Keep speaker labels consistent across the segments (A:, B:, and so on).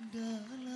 A: Da.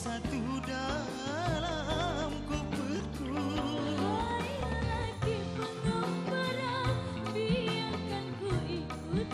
A: Satu dalam koperku
B: Hayati pengembara biarkan ku ikut